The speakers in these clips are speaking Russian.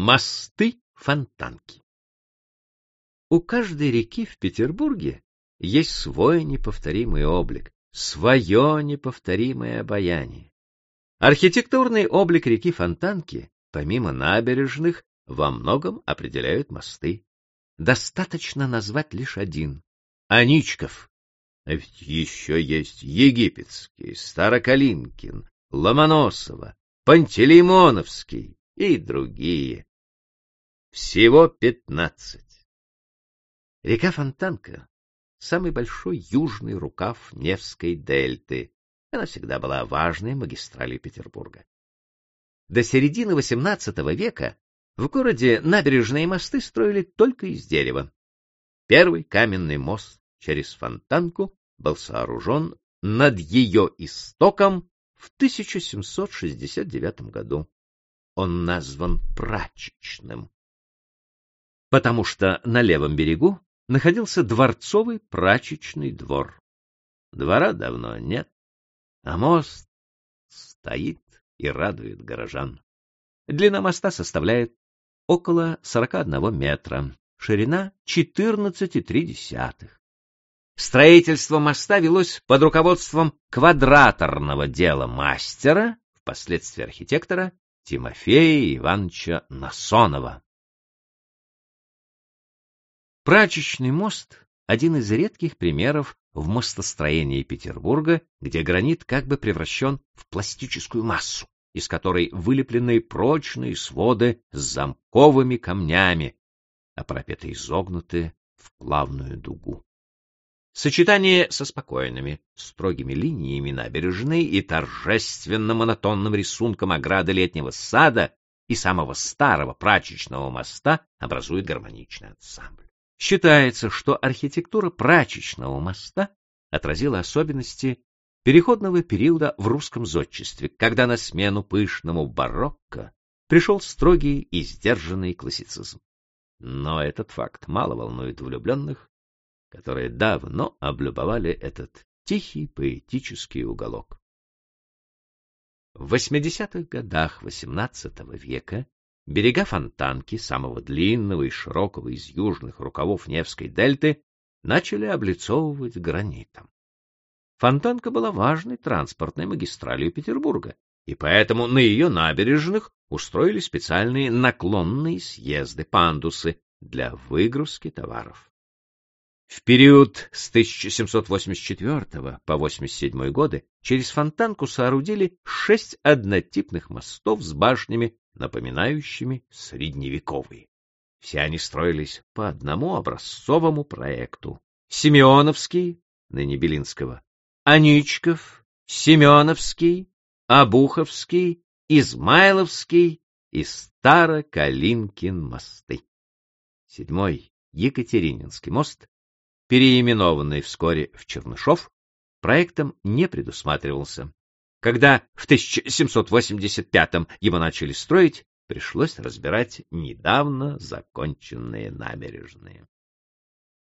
Мосты-фонтанки У каждой реки в Петербурге есть свой неповторимый облик, свое неповторимое обаяние. Архитектурный облик реки Фонтанки, помимо набережных, во многом определяют мосты. Достаточно назвать лишь один — Аничков. А ведь еще есть Египетский, Старокалинкин, Ломоносова, Пантелеймоновский и другие. Всего пятнадцать. Река Фонтанка — самый большой южный рукав Невской дельты, она всегда была важной магистралью Петербурга. До середины XVIII века в городе набережные мосты строили только из дерева. Первый каменный мост через Фонтанку был сооружен над ее истоком в 1769 году. Он назван Прачечным, потому что на левом берегу находился дворцовый прачечный двор. Двора давно нет, а мост стоит и радует горожан. Длина моста составляет около 41 метра, ширина 14,3. Строительство моста велось под руководством квадраторного дела мастера, впоследствии архитектора Тимофея Ивановича Насонова. Прачечный мост — один из редких примеров в мостостроении Петербурга, где гранит как бы превращен в пластическую массу, из которой вылеплены прочные своды с замковыми камнями, а парапеты изогнуты в плавную дугу. Сочетание со спокойными, строгими линиями набережной и торжественно-монотонным рисунком ограды летнего сада и самого старого прачечного моста образует гармоничный ансамбль. Считается, что архитектура прачечного моста отразила особенности переходного периода в русском зодчестве, когда на смену пышному барокко пришел строгий и сдержанный классицизм. Но этот факт мало волнует влюбленных, которые давно облюбовали этот тихий поэтический уголок. В 80-х годах XVIII века Берега Фонтанки, самого длинного и широкого из южных рукавов Невской дельты, начали облицовывать гранитом. Фонтанка была важной транспортной магистралью Петербурга, и поэтому на ее набережных устроили специальные наклонные съезды, пандусы для выгрузки товаров. В период с 1784 по 87 годы через Фонтанку соорудили шесть однотипных мостов с башнями напоминающими средневековые. Все они строились по одному образцовому проекту. Семеновский, ныне Белинского, Аничков, Семеновский, Обуховский, Измайловский и Старокалинкин мосты. Седьмой Екатерининский мост, переименованный вскоре в Чернышов, проектом не предусматривался. Когда в 1785-м его начали строить, пришлось разбирать недавно законченные набережные.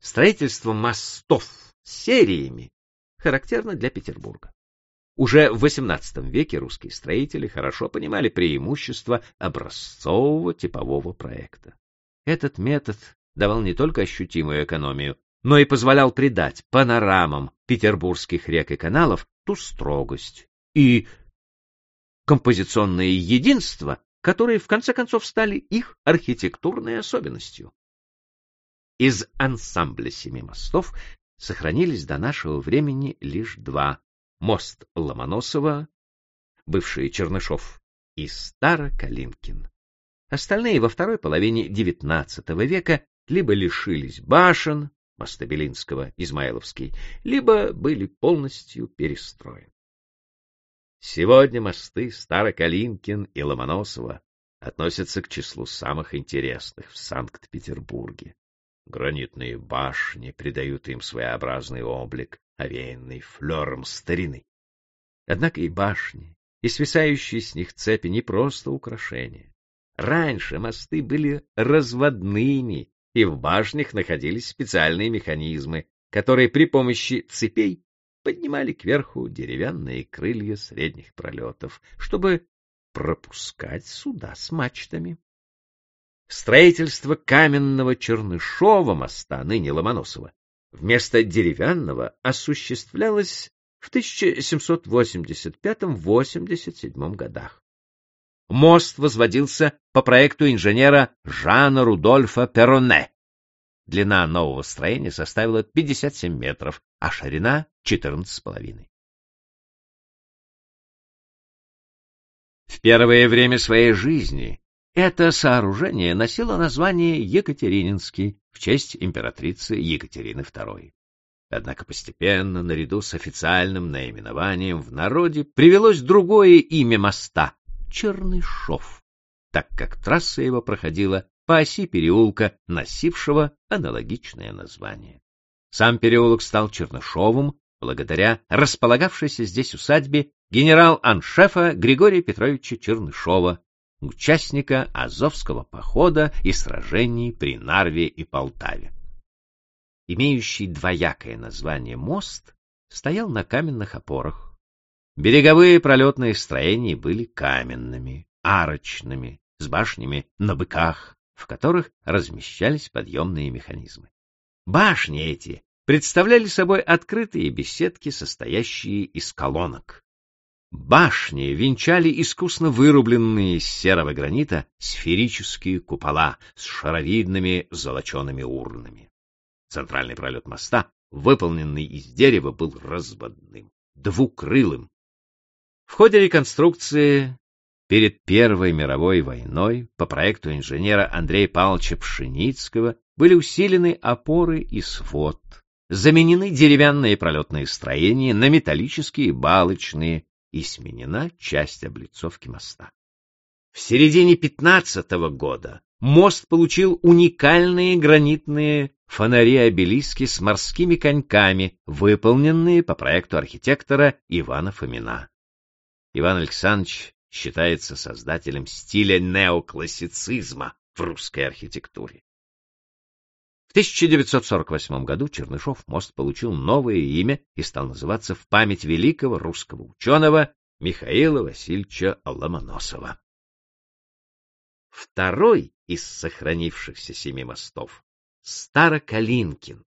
Строительство мостов сериями характерно для Петербурга. Уже в XVIII веке русские строители хорошо понимали преимущества образцового типового проекта. Этот метод давал не только ощутимую экономию, но и позволял придать панорамам петербургских рек и каналов ту строгость, и композиционное единство, которые в конце концов стали их архитектурной особенностью. Из ансамбля семи мостов сохранились до нашего времени лишь два — мост Ломоносова, бывший Чернышов, и Старокалинкин. Остальные во второй половине XIX века либо лишились башен, моста Белинского, Измайловский, либо были полностью перестроены. Сегодня мосты Старокалинкин и Ломоносова относятся к числу самых интересных в Санкт-Петербурге. Гранитные башни придают им своеобразный облик, овеянный флером старины. Однако и башни, и свисающие с них цепи не просто украшения. Раньше мосты были разводными, и в башнях находились специальные механизмы, которые при помощи цепей поднимали кверху деревянные крылья средних пролетов, чтобы пропускать суда с мачтами. строительство каменного Чернышова моста, ныне Ломоносова, вместо деревянного осуществлялось в 1785-87 годах. Мост возводился по проекту инженера Жана Рудольфа Перроне. Длина нового строения составила 57 метров, а ширина — 14,5. В первое время своей жизни это сооружение носило название Екатерининский в честь императрицы Екатерины II. Однако постепенно, наряду с официальным наименованием в народе, привелось другое имя моста — Чернышов, так как трасса его проходила по оси переулка, носившего аналогичное название. Сам переулок стал Чернышовым благодаря располагавшейся здесь усадьбе генерал-аншефа Григория Петровича Чернышова, участника Азовского похода и сражений при Нарве и Полтаве. Имеющий двоякое название мост стоял на каменных опорах. Береговые пролетные строения были каменными, арочными, с башнями на быках, в которых размещались подъемные механизмы. Башни эти представляли собой открытые беседки, состоящие из колонок. Башни венчали искусно вырубленные из серого гранита сферические купола с шаровидными золочеными урнами. Центральный пролет моста, выполненный из дерева, был разводным, двукрылым. В ходе реконструкции перед Первой мировой войной по проекту инженера Андрея Павловича Пшеницкого были усилены опоры и свод, заменены деревянные пролетные строения на металлические балочные и сменена часть облицовки моста. В середине 15 года мост получил уникальные гранитные фонари-обелиски с морскими коньками, выполненные по проекту архитектора Ивана Фомина. Иван Александрович считается создателем стиля неоклассицизма в русской архитектуре. В 1948 году Чернышов мост получил новое имя и стал называться в память великого русского ученого Михаила Васильевича Ломоносова. Второй из сохранившихся семи мостов — Старокалинкин.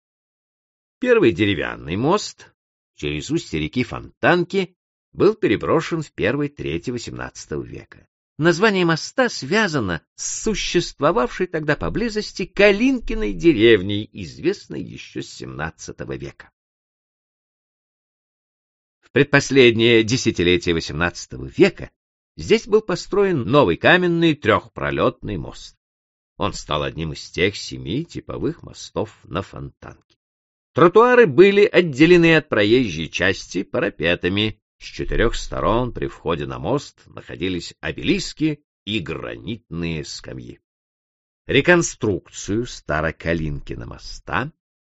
Первый деревянный мост через устье реки Фонтанки был переброшен в первой трети XVIII века. Название моста связано с существовавшей тогда поблизости Калинкиной деревней, известной еще с XVII века. В предпоследнее десятилетие XVIII века здесь был построен новый каменный трехпролетный мост. Он стал одним из тех семи типовых мостов на Фонтанке. Тротуары были отделены от проезжей части парапетами, с четырех сторон при входе на мост находились обелиски и гранитные скамьи. Реконструкцию Старокалинкина моста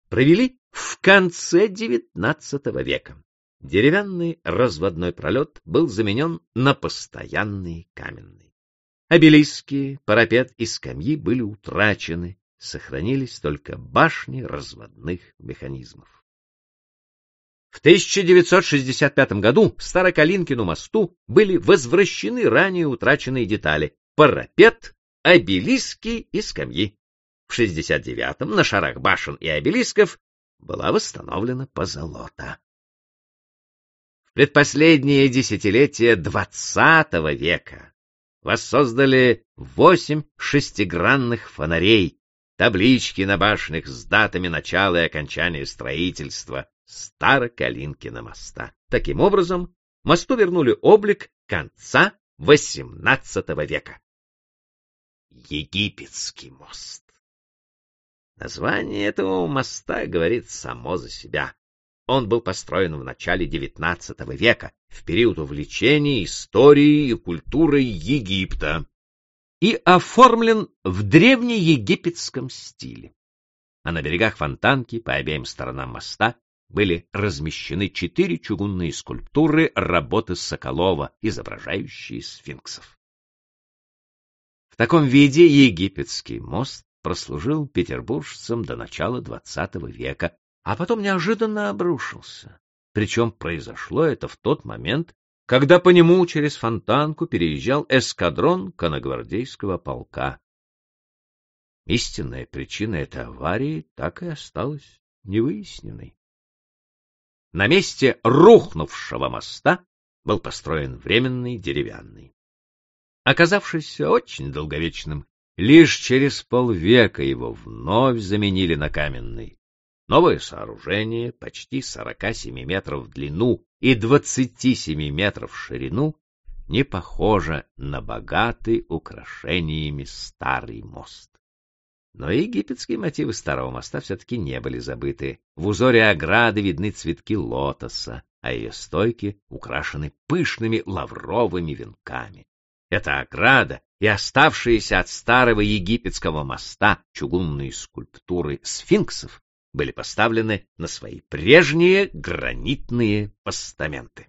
провели в конце XIX века. Деревянный разводной пролет был заменен на постоянный каменный. Обелиски, парапет и скамьи были утрачены, сохранились только башни разводных механизмов. В 1965 году Старокалинкину мосту были возвращены ранее утраченные детали — парапет, обелиски и скамьи. В 69-м на шарах башен и обелисков была восстановлена позолота. В предпоследние десятилетия XX века воссоздали восемь шестигранных фонарей, таблички на башнях с датами начала и окончания строительства, Старокалинкина моста. Таким образом, мосту вернули облик конца XVIII века. Египетский мост. Название этого моста говорит само за себя. Он был построен в начале XIX века, в период увлечения историей и культурой Египта, и оформлен в древнеегипетском стиле. А на берегах Фонтанки по обеим сторонам моста были размещены четыре чугунные скульптуры работы Соколова, изображающие сфинксов. В таком виде египетский мост прослужил петербуржцам до начала XX века, а потом неожиданно обрушился. Причем произошло это в тот момент, когда по нему через фонтанку переезжал эскадрон конногвардейского полка. истинная причина этой аварии так и осталась невыясненной. На месте рухнувшего моста был построен временный деревянный. Оказавшийся очень долговечным, лишь через полвека его вновь заменили на каменный. Новое сооружение, почти 47 метров в длину и 27 метров в ширину, не похоже на богатый украшениями старый мост. Но египетские мотивы старого моста все-таки не были забыты. В узоре ограды видны цветки лотоса, а ее стойки украшены пышными лавровыми венками. Эта ограда и оставшиеся от старого египетского моста чугунные скульптуры сфинксов были поставлены на свои прежние гранитные постаменты.